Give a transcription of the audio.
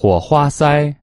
火花塞。